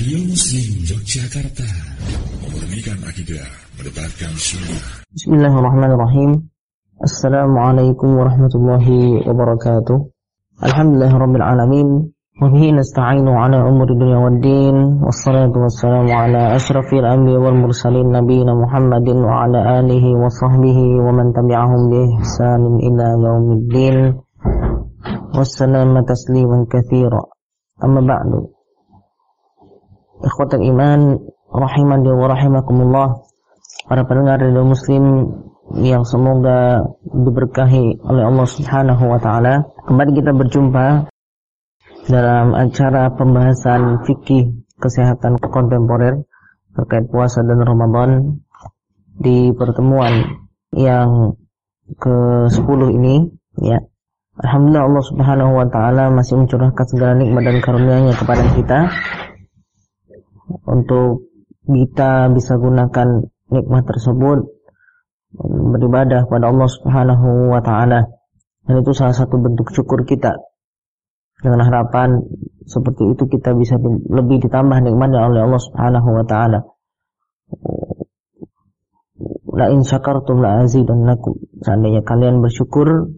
Radio Muslim Yogyakarta Memurnikan akidah Mendebarkan sunnah Bismillahirrahmanirrahim Assalamualaikum warahmatullahi wabarakatuh Alhamdulillah Rabbil Alamin Wabihi nasta'inu ala umuri dunia wad din Wassalatu wassalamu ala ashrafil anbiya wal mursalin Nabiina Muhammadin wa ala alihi wa sahbihi Wa man tabi'ahum bi ihsanin ila yaumiddin Wassalama tasliman kathira Amma ba'du Ikhwatul iman rahimani wa rahimakumullah para pendengar radio muslim yang semoga diberkahi oleh Allah Subhanahu wa taala. Kembali kita berjumpa dalam acara pembahasan fikih kesehatan kontemporer terkait puasa dan Ramadan di pertemuan yang ke-10 ini ya. Alhamdulillah Allah Subhanahu wa taala masih mencurahkan segala nikmat dan karunia-Nya kepada kita untuk kita bisa gunakan nikmat tersebut beribadah kepada Allah Subhanahu wa taala. Dan itu salah satu bentuk syukur kita. Dengan harapan seperti itu kita bisa lebih ditambah nikmatnya oleh Allah Subhanahu wa taala. La in syakartum la azidannakum. Seandainya kalian bersyukur,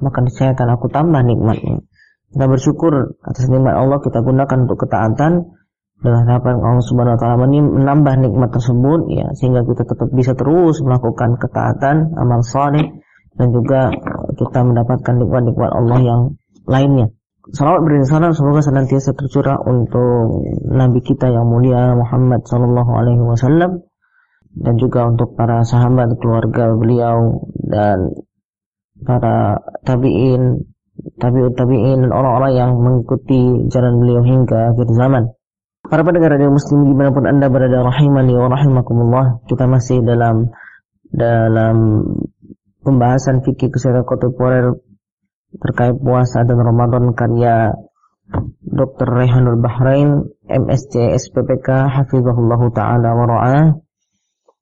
maka saya akan aku tambah nikmatnya. Kita bersyukur atas nikmat Allah kita gunakan untuk ketaatan dengan harapan Allah Subhanahu wa taala menambah nikmat tersebut ya sehingga kita tetap bisa terus melakukan ketaatan amal saleh dan juga kita mendapatkan nikmat-nikmat Allah yang lainnya. Salawat beriringan semoga senantiasa tercurah untuk Nabi kita yang mulia Muhammad Sallallahu Alaihi Wasallam dan juga untuk para sahabat keluarga beliau dan para tabiin, tabiut tabiin dan orang-orang yang mengikuti jalan beliau hingga akhir zaman. Para pendengar radio muslim di mana pun anda berada rahimani wa rahimakumullah Kita masih dalam dalam pembahasan fikih kesehatan kontemporer terkait puasa dan Ramadan karya Dr. Rehanul Bahrain MSc SPPK Hafizahullah Ta'ala wa ra'ah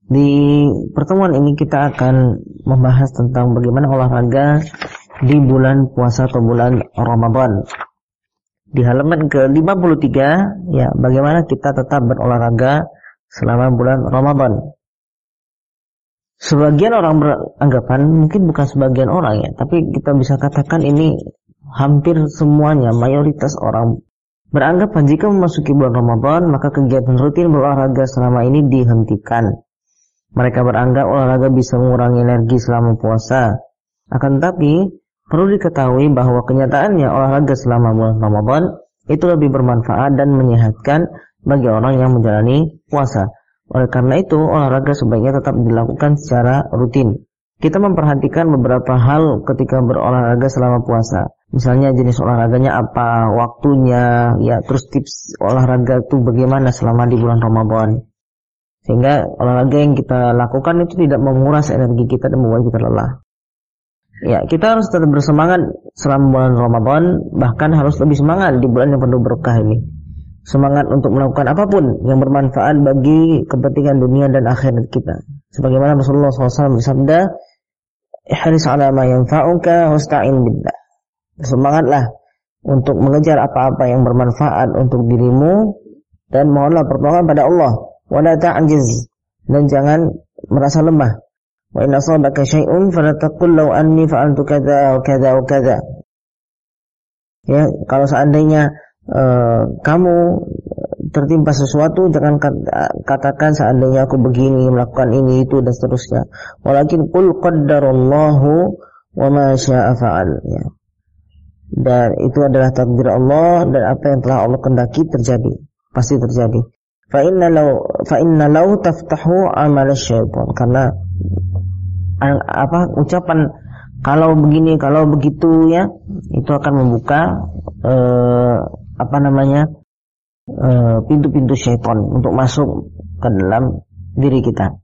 Di pertemuan ini kita akan membahas tentang bagaimana olahraga di bulan puasa atau bulan Ramadan di halaman ke-53 ya bagaimana kita tetap berolahraga selama bulan Ramadan. Sebagian orang beranggapan mungkin bukan sebagian orang ya, tapi kita bisa katakan ini hampir semuanya mayoritas orang beranggapan jika memasuki bulan Ramadan maka kegiatan rutin berolahraga selama ini dihentikan. Mereka beranggap olahraga bisa mengurangi energi selama puasa. Akan tetapi Perlu diketahui bahwa kenyataannya olahraga selama bulan Ramadan itu lebih bermanfaat dan menyehatkan bagi orang yang menjalani puasa. Oleh karena itu, olahraga sebaiknya tetap dilakukan secara rutin. Kita memperhatikan beberapa hal ketika berolahraga selama puasa. Misalnya jenis olahraganya apa, waktunya, ya terus tips olahraga itu bagaimana selama di bulan Ramadan. Sehingga olahraga yang kita lakukan itu tidak menguras energi kita dan membuat kita lelah. Ya, kita harus tetap bersemangat selama bulan Ramadan, bahkan harus lebih semangat di bulan yang penuh berkah ini. Semangat untuk melakukan apa pun yang bermanfaat bagi kepentingan dunia dan akhirat kita. Sebagaimana Rasulullah SAW bersabda, "Ihris ala ma yanfa'uka wasta'in billah." Semangatlah untuk mengejar apa-apa yang bermanfaat untuk dirimu dan mohonlah pertolongan pada Allah. Wala ta'jiz dan jangan merasa lemah Wa in asabaka syai'un fala taqul law anni fa'altu kadza wa. Ya, kalau seandainya uh, kamu tertimpa sesuatu jangan katakan seandainya aku begini melakukan ini itu dan seterusnya. Walakin qul qaddarallahu wa ma syaa fa'al ya. Dan itu adalah takdir Allah dan apa yang telah Allah kendaki terjadi, pasti terjadi. Fa inna law fa inna law taftahu amal syaitan karena apa ucapan kalau begini kalau begitu ya itu akan membuka eh, apa namanya eh, pintu-pintu eh, syaitan untuk masuk ke dalam diri kita.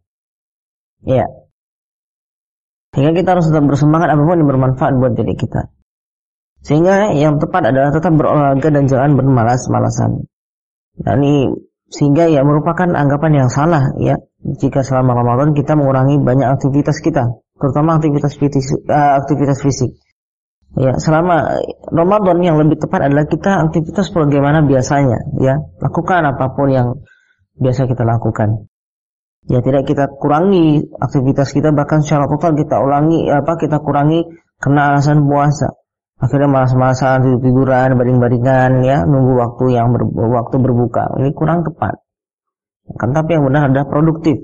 Ya. Sehingga kita harus tetap bersemangat apa pun yang bermanfaat buat diri kita. Sehingga yang tepat adalah tetap berolahraga dan jangan bermalas-malasan. Nah, ini sehingga ya merupakan anggapan yang salah ya jika selama Ramadan kita mengurangi banyak aktivitas kita, terutama aktivitas fisik, uh, aktivitas fisik. Ya, selama Ramadan yang lebih tepat adalah kita aktivitas bagaimana biasanya, ya. Lakukan apa pun yang biasa kita lakukan. Ya, tidak kita kurangi aktivitas kita bahkan secara total kita ulangi apa kita kurangi karena alasan puasa. Akhirnya malas-malasan tidur-tiduran, baring-baringan ya, nunggu waktu yang ber, waktu berbuka. Ini kurang tepat. Kan tapi yang benar adalah produktif.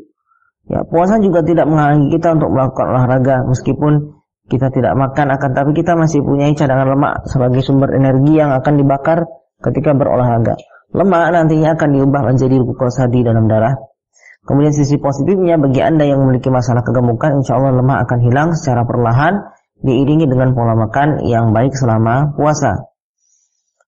Ya, puasa juga tidak menghalangi kita untuk melakukan olahraga meskipun kita tidak makan akan tapi kita masih punya cadangan lemak sebagai sumber energi yang akan dibakar ketika berolahraga. Lemak nantinya akan diubah menjadi glukosa di dalam darah. Kemudian sisi positifnya bagi Anda yang memiliki masalah kegemukan, insya Allah lemak akan hilang secara perlahan diiringi dengan pola makan yang baik selama puasa.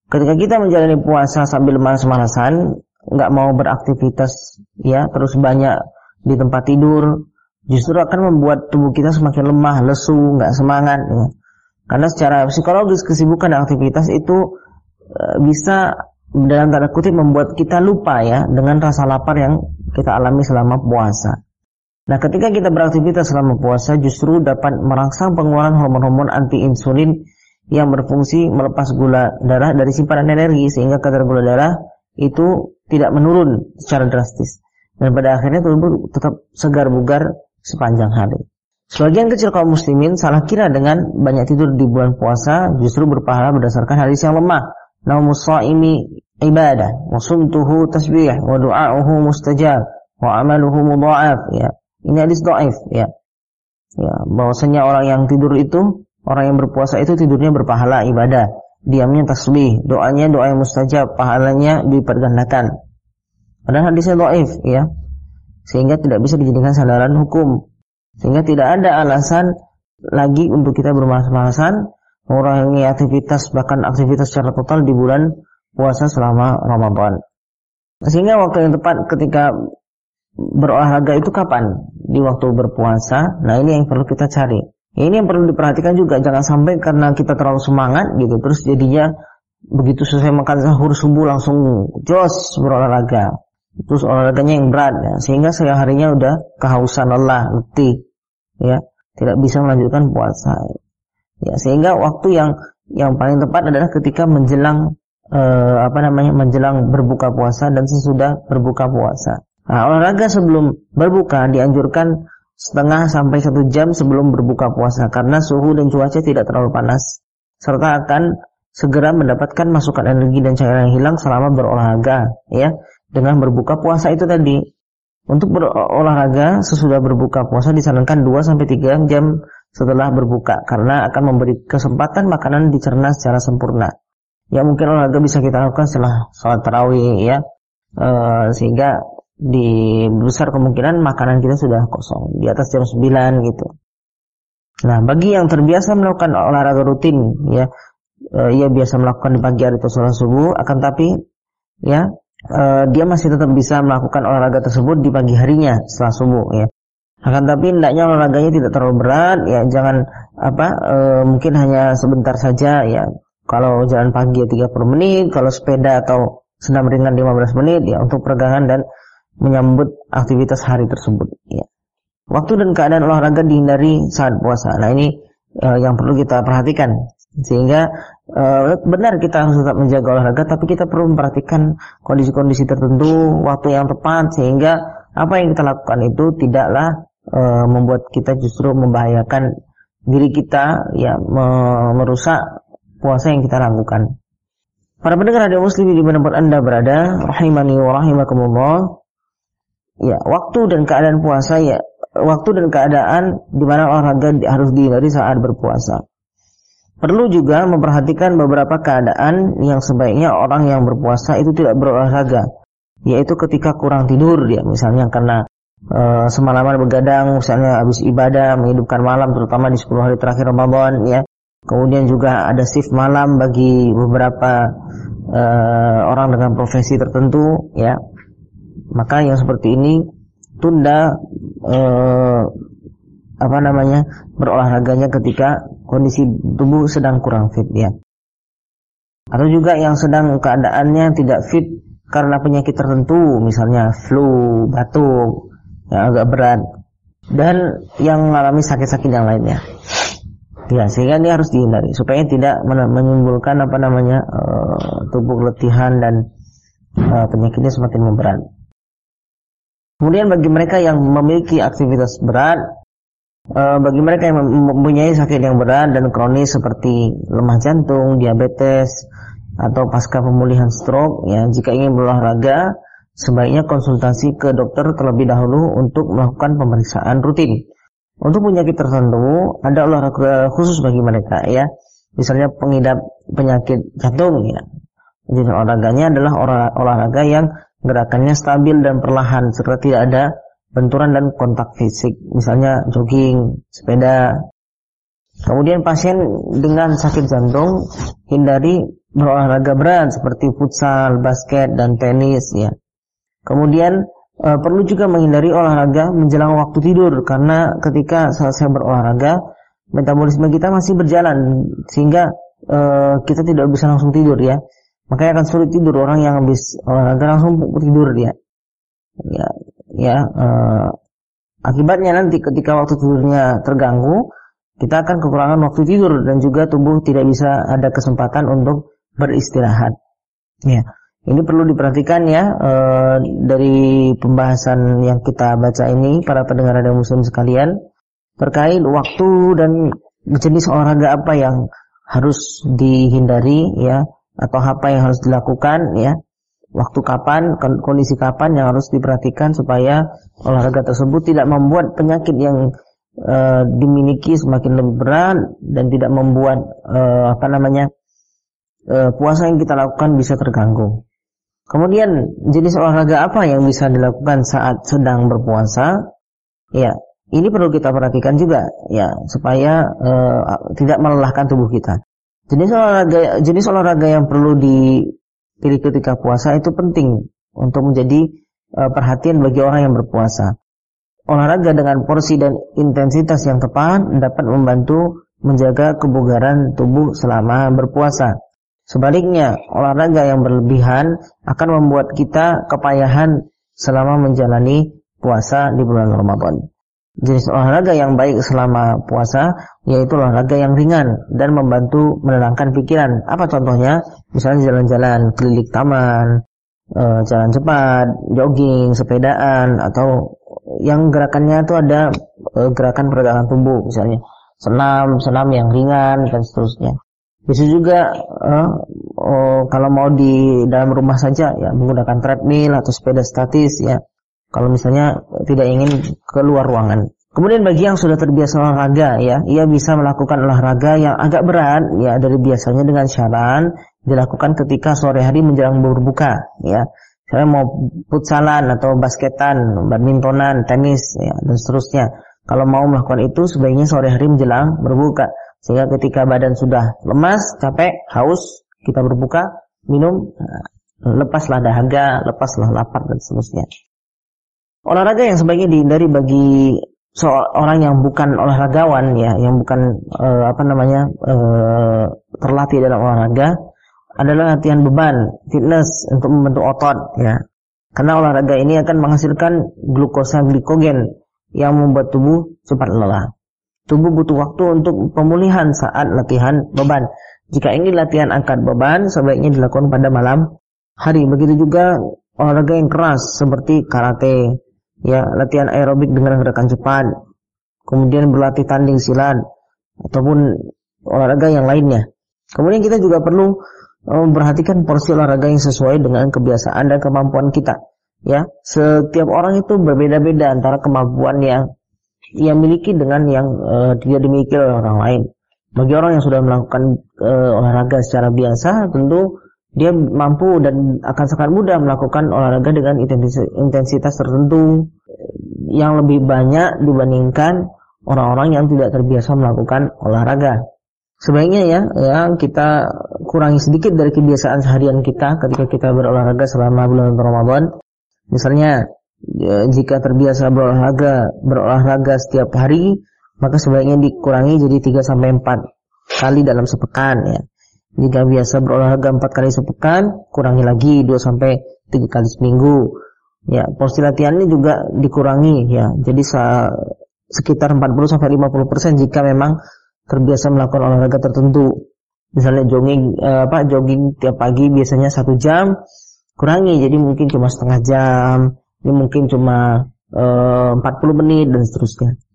Ketika kita menjalani puasa sambil malas-malasan, nggak mau beraktivitas, ya terus banyak di tempat tidur, justru akan membuat tubuh kita semakin lemah, lesu, nggak semangat. Ya. Karena secara psikologis kesibukan dan aktivitas itu e, bisa dalam tanda kutip membuat kita lupa ya dengan rasa lapar yang kita alami selama puasa. Nah, ketika kita beraktivitas selama puasa justru dapat merangsang pengeluaran hormon-hormon anti insulin yang berfungsi melepas gula darah dari simpanan energi sehingga kadar gula darah itu tidak menurun secara drastis dan pada akhirnya tubuh tetap segar bugar sepanjang hari. Sebagian kecil kaum muslimin salah kira dengan banyak tidur di bulan puasa justru berpahala berdasarkan hadis yang lemah. Naumus shaimi ibadah, wa sumtuhu tasbih, wa du'a'uhu mustajab, wa amaluhu mudha'af. Ya. Ini hadis dhaif ya. Ya, bahwasanya orang yang tidur itu, orang yang berpuasa itu tidurnya berpahala ibadah, diamnya tasbih, doanya doa yang mustajab, pahalanya dipergandakan. Padahal hadisnya dhaif ya sehingga tidak bisa dijadikan sandaran hukum. Sehingga tidak ada alasan lagi untuk kita bermalas-malasan mengurangi aktivitas bahkan aktivitas secara total di bulan puasa selama Ramadan. Sehingga waktu yang tepat ketika berolahraga itu kapan? Di waktu berpuasa. Nah, ini yang perlu kita cari. Ini yang perlu diperhatikan juga jangan sampai karena kita terlalu semangat gitu terus jadinya begitu selesai makan sahur subuh langsung jos berolahraga terus olahraganya yang berat ya, sehingga saya harinya udah kehausan lelah, letih ya, tidak bisa melanjutkan puasa. Ya, sehingga waktu yang yang paling tepat adalah ketika menjelang eh, apa namanya? menjelang berbuka puasa dan sesudah berbuka puasa. Nah, olahraga sebelum berbuka dianjurkan setengah sampai satu jam sebelum berbuka puasa karena suhu dan cuaca tidak terlalu panas serta akan segera mendapatkan masukan energi dan cairan yang hilang selama berolahraga ya dengan berbuka puasa itu tadi. Untuk berolahraga sesudah berbuka puasa disarankan 2 sampai 3 jam setelah berbuka karena akan memberi kesempatan makanan dicerna secara sempurna. Ya mungkin olahraga bisa kita lakukan setelah sholat tarawih ya. E, sehingga di besar kemungkinan makanan kita sudah kosong di atas jam 9 gitu. Nah, bagi yang terbiasa melakukan olahraga rutin ya, e, ia biasa melakukan di pagi hari atau sholat subuh akan tapi ya uh, dia masih tetap bisa melakukan olahraga tersebut di pagi harinya setelah subuh ya. Akan tapi hendaknya olahraganya tidak terlalu berat ya, jangan apa uh, mungkin hanya sebentar saja ya. Kalau jalan pagi ya 30 menit, kalau sepeda atau senam ringan 15 menit ya untuk peregangan dan menyambut aktivitas hari tersebut ya. Waktu dan keadaan olahraga dihindari saat puasa. Nah, ini uh, yang perlu kita perhatikan sehingga uh, benar kita harus tetap menjaga olahraga tapi kita perlu memperhatikan kondisi-kondisi tertentu waktu yang tepat sehingga apa yang kita lakukan itu tidaklah uh, membuat kita justru membahayakan diri kita ya merusak puasa yang kita lakukan. Para pendengar radio muslim di mana Anda berada, rahimani wa rahimakumullah. Ya, waktu dan keadaan puasa ya, waktu dan keadaan di mana olahraga harus dihindari saat berpuasa. Perlu juga memperhatikan beberapa keadaan yang sebaiknya orang yang berpuasa itu tidak berolahraga, yaitu ketika kurang tidur dia misalnya karena e, semalaman begadang misalnya habis ibadah menghidupkan malam terutama di 10 hari terakhir Ramadan ya. Kemudian juga ada shift malam bagi beberapa e, orang dengan profesi tertentu ya. Maka yang seperti ini tunda e, apa namanya berolahraganya ketika kondisi tubuh sedang kurang fit ya. Atau juga yang sedang keadaannya tidak fit karena penyakit tertentu, misalnya flu, batuk yang agak berat dan yang mengalami sakit-sakit yang lainnya. Ya, sehingga ini harus dihindari supaya tidak menimbulkan apa namanya uh, tubuh letihan dan uh, penyakitnya semakin memberat. Kemudian bagi mereka yang memiliki aktivitas berat, uh, bagi mereka yang mempunyai sakit yang berat dan kronis seperti lemah jantung, diabetes, atau pasca pemulihan stroke, ya jika ingin berolahraga, sebaiknya konsultasi ke dokter terlebih dahulu untuk melakukan pemeriksaan rutin. Untuk penyakit tertentu ada olahraga khusus bagi mereka ya. Misalnya pengidap penyakit jantung ya. Jadi olahraganya adalah olahraga yang gerakannya stabil dan perlahan serta tidak ada benturan dan kontak fisik. Misalnya jogging, sepeda. Kemudian pasien dengan sakit jantung hindari berolahraga berat seperti futsal, basket dan tenis ya. Kemudian e, perlu juga menghindari olahraga menjelang waktu tidur karena ketika selesai berolahraga metabolisme kita masih berjalan sehingga e, kita tidak bisa langsung tidur ya. Makanya akan sulit tidur orang yang habis olahraga langsung tidur dia. Ya, ya e, akibatnya nanti ketika waktu tidurnya terganggu, kita akan kekurangan waktu tidur dan juga tubuh tidak bisa ada kesempatan untuk beristirahat. Ya. Ini perlu diperhatikan ya e, dari pembahasan yang kita baca ini para pendengar dan muslim sekalian terkait waktu dan jenis olahraga apa yang harus dihindari ya atau apa yang harus dilakukan ya waktu kapan kondisi kapan yang harus diperhatikan supaya olahraga tersebut tidak membuat penyakit yang e, dimiliki semakin lebih berat dan tidak membuat e, apa namanya e, puasa yang kita lakukan bisa terganggu. Kemudian jenis olahraga apa yang bisa dilakukan saat sedang berpuasa? Ya, ini perlu kita perhatikan juga ya supaya uh, tidak melelahkan tubuh kita. Jenis olahraga jenis olahraga yang perlu dipilih ketika puasa itu penting untuk menjadi uh, perhatian bagi orang yang berpuasa. Olahraga dengan porsi dan intensitas yang tepat dapat membantu menjaga kebugaran tubuh selama berpuasa. Sebaliknya, olahraga yang berlebihan akan membuat kita kepayahan selama menjalani puasa di bulan Ramadan. Jenis olahraga yang baik selama puasa yaitu olahraga yang ringan dan membantu menenangkan pikiran. Apa contohnya? Misalnya jalan-jalan keliling taman, e, jalan cepat, jogging, sepedaan atau yang gerakannya itu ada e, gerakan pergerakan tubuh misalnya senam, senam yang ringan dan seterusnya. Bisa juga uh, oh, kalau mau di dalam rumah saja ya menggunakan treadmill atau sepeda statis ya. Kalau misalnya tidak ingin keluar ruangan. Kemudian bagi yang sudah terbiasa olahraga ya, ia bisa melakukan olahraga yang agak berat ya dari biasanya dengan syarat dilakukan ketika sore hari menjelang berbuka ya. Saya mau futsalan atau basketan, badmintonan, tenis ya dan seterusnya. Kalau mau melakukan itu sebaiknya sore hari menjelang berbuka. Sehingga ketika badan sudah lemas, capek, haus, kita berbuka, minum, nah, lepaslah dahaga, lepaslah lapar dan seterusnya. Olahraga yang sebaiknya dihindari bagi seorang yang bukan olahragawan ya, yang bukan uh, apa namanya uh, terlatih dalam olahraga adalah latihan beban, fitness untuk membentuk otot ya. Karena olahraga ini akan menghasilkan glukosa glikogen yang membuat tubuh cepat lelah. Tubuh butuh waktu untuk pemulihan saat latihan beban. Jika ingin latihan angkat beban, sebaiknya dilakukan pada malam hari. Begitu juga olahraga yang keras seperti karate, ya latihan aerobik dengan gerakan cepat, kemudian berlatih tanding silat ataupun olahraga yang lainnya. Kemudian kita juga perlu eh, memperhatikan porsi olahraga yang sesuai dengan kebiasaan dan kemampuan kita. Ya, setiap orang itu berbeda-beda antara kemampuan yang ia miliki dengan yang uh, tidak dimiliki oleh orang lain. Bagi orang yang sudah melakukan uh, olahraga secara biasa, tentu dia mampu dan akan sangat mudah melakukan olahraga dengan intensitas tertentu yang lebih banyak dibandingkan orang-orang yang tidak terbiasa melakukan olahraga. Sebaiknya ya, ya kita kurangi sedikit dari kebiasaan seharian kita ketika kita berolahraga selama bulan Ramadan. Misalnya ya, jika terbiasa berolahraga berolahraga setiap hari maka sebaiknya dikurangi jadi 3 sampai 4 kali dalam sepekan ya. Jika biasa berolahraga 4 kali sepekan, kurangi lagi 2 sampai 3 kali seminggu. Ya, porsi latihannya juga dikurangi ya. Jadi sekitar 40 sampai 50% jika memang terbiasa melakukan olahraga tertentu. Misalnya jogging eh, apa jogging tiap pagi biasanya satu jam, kurangi jadi mungkin cuma setengah jam, ini mungkin cuma eh, 40 menit dan seterusnya.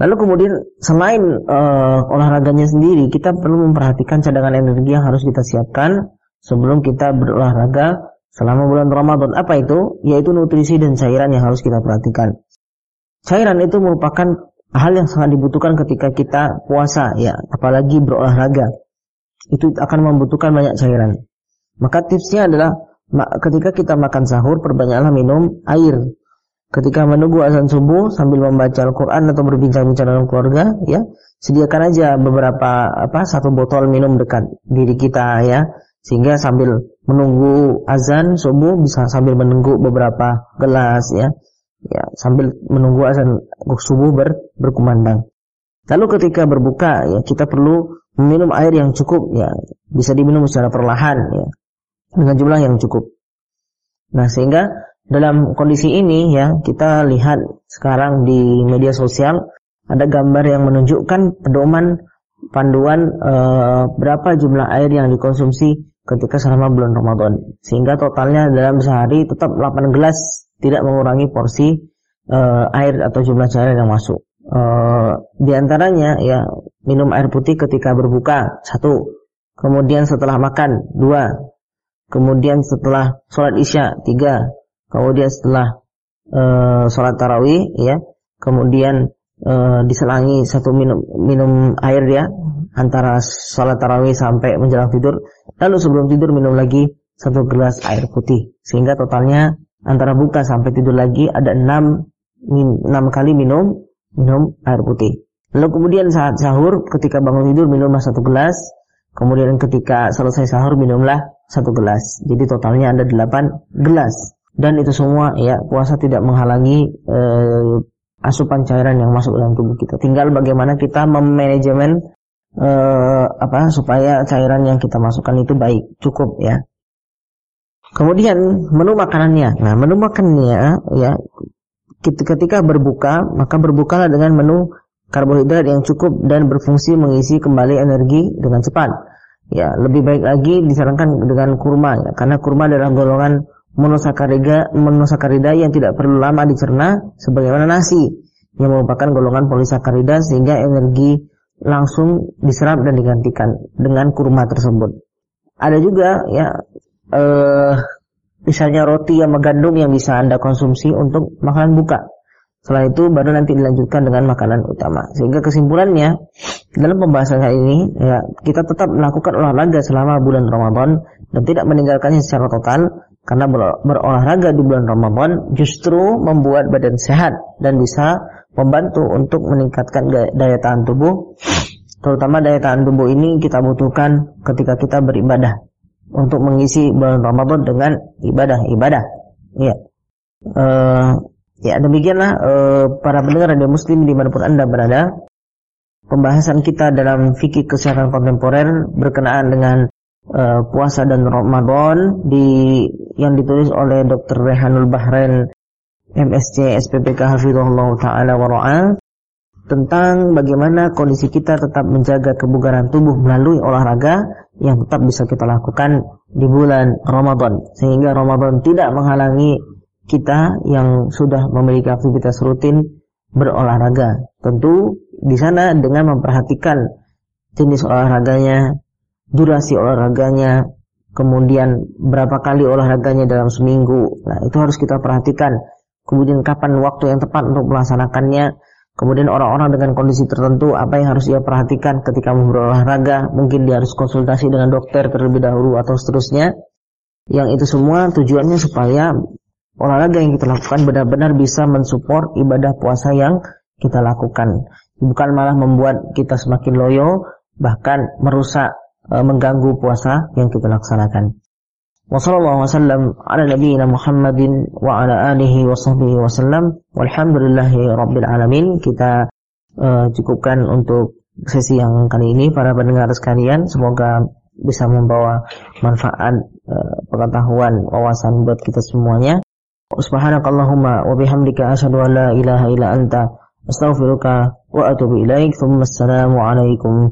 Lalu kemudian selain uh, olahraganya sendiri, kita perlu memperhatikan cadangan energi yang harus kita siapkan sebelum kita berolahraga selama bulan Ramadan. Apa itu? Yaitu nutrisi dan cairan yang harus kita perhatikan. Cairan itu merupakan hal yang sangat dibutuhkan ketika kita puasa ya, apalagi berolahraga. Itu akan membutuhkan banyak cairan. Maka tipsnya adalah ketika kita makan sahur perbanyaklah minum air ketika menunggu azan subuh sambil membaca Al-Quran atau berbincang-bincang dengan keluarga, ya sediakan aja beberapa apa satu botol minum dekat diri kita ya, sehingga sambil menunggu azan subuh bisa sambil menunggu beberapa gelas ya, ya sambil menunggu azan subuh ber, berkumandang. Lalu ketika berbuka ya kita perlu minum air yang cukup ya, bisa diminum secara perlahan ya dengan jumlah yang cukup. Nah sehingga dalam kondisi ini ya kita lihat sekarang di media sosial ada gambar yang menunjukkan pedoman panduan e, berapa jumlah air yang dikonsumsi ketika selama bulan Ramadan. Sehingga totalnya dalam sehari tetap 8 gelas tidak mengurangi porsi e, air atau jumlah cairan yang masuk. E, di antaranya ya minum air putih ketika berbuka satu, kemudian setelah makan dua, kemudian setelah sholat isya tiga, kemudian setelah uh, sholat tarawih ya kemudian uh, diselangi satu minum minum air ya antara sholat tarawih sampai menjelang tidur. Lalu sebelum tidur minum lagi satu gelas air putih. Sehingga totalnya antara buka sampai tidur lagi ada enam enam kali minum minum air putih. Lalu kemudian saat sahur ketika bangun tidur minumlah satu gelas. Kemudian ketika selesai sahur minumlah satu gelas. Jadi totalnya ada delapan gelas dan itu semua ya puasa tidak menghalangi eh, asupan cairan yang masuk dalam tubuh kita. Tinggal bagaimana kita memanajemen eh, apa supaya cairan yang kita masukkan itu baik, cukup ya. Kemudian menu makanannya. Nah, menu makanannya ya ketika berbuka, maka berbukalah dengan menu karbohidrat yang cukup dan berfungsi mengisi kembali energi dengan cepat. Ya, lebih baik lagi disarankan dengan kurma ya, karena kurma adalah golongan monosakarida monosakarida yang tidak perlu lama dicerna sebagaimana nasi yang merupakan golongan polisakarida sehingga energi langsung diserap dan digantikan dengan kurma tersebut. Ada juga ya eh, misalnya roti yang mengandung yang bisa Anda konsumsi untuk makanan buka. Setelah itu baru nanti dilanjutkan dengan makanan utama. Sehingga kesimpulannya dalam pembahasan kali ini ya kita tetap melakukan olahraga selama bulan Ramadan dan tidak meninggalkannya secara total karena berolahraga di bulan Ramadan justru membuat badan sehat dan bisa membantu untuk meningkatkan daya tahan tubuh. Terutama daya tahan tubuh ini kita butuhkan ketika kita beribadah untuk mengisi bulan Ramadan dengan ibadah-ibadah. Ya. Uh, ya demikianlah uh, para pendengar radio muslim di mana pun anda berada. Pembahasan kita dalam fikih kesehatan kontemporer berkenaan dengan uh, puasa dan Ramadan di yang ditulis oleh Dr. Rehanul Bahrain MSc SPPK Hafizullah taala wa tentang bagaimana kondisi kita tetap menjaga kebugaran tubuh melalui olahraga yang tetap bisa kita lakukan di bulan Ramadan sehingga Ramadan tidak menghalangi kita yang sudah memiliki aktivitas rutin berolahraga. Tentu di sana dengan memperhatikan jenis olahraganya, durasi olahraganya, kemudian berapa kali olahraganya dalam seminggu. Nah, itu harus kita perhatikan. Kemudian kapan waktu yang tepat untuk melaksanakannya. Kemudian orang-orang dengan kondisi tertentu apa yang harus dia perhatikan ketika berolahraga. Mungkin dia harus konsultasi dengan dokter terlebih dahulu atau seterusnya. Yang itu semua tujuannya supaya olahraga yang kita lakukan benar-benar bisa mensupport ibadah puasa yang kita lakukan. Bukan malah membuat kita semakin loyo, bahkan merusak mengganggu puasa yang kita laksanakan. Wassallallahu wasallam ala Muhammadin wa ala alihi wa sahbihi wasallam walhamdulillahi rabbil alamin. Kita uh, cukupkan untuk sesi yang kali ini para pendengar sekalian semoga bisa membawa manfaat uh, pengetahuan wawasan buat kita semuanya. Subhanakallahumma wa bihamdika asyhadu an la ilaha illa anta astaghfiruka wa atubu ilaik. Assalamu alaikum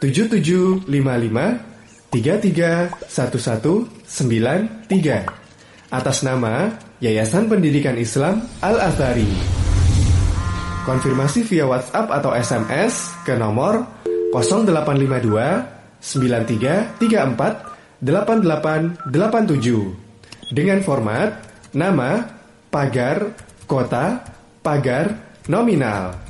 7755 331193 atas nama Yayasan Pendidikan Islam Al-Azhari. Konfirmasi via WhatsApp atau SMS ke nomor 0852 9334 8887 dengan format nama, pagar, kota, pagar, nominal.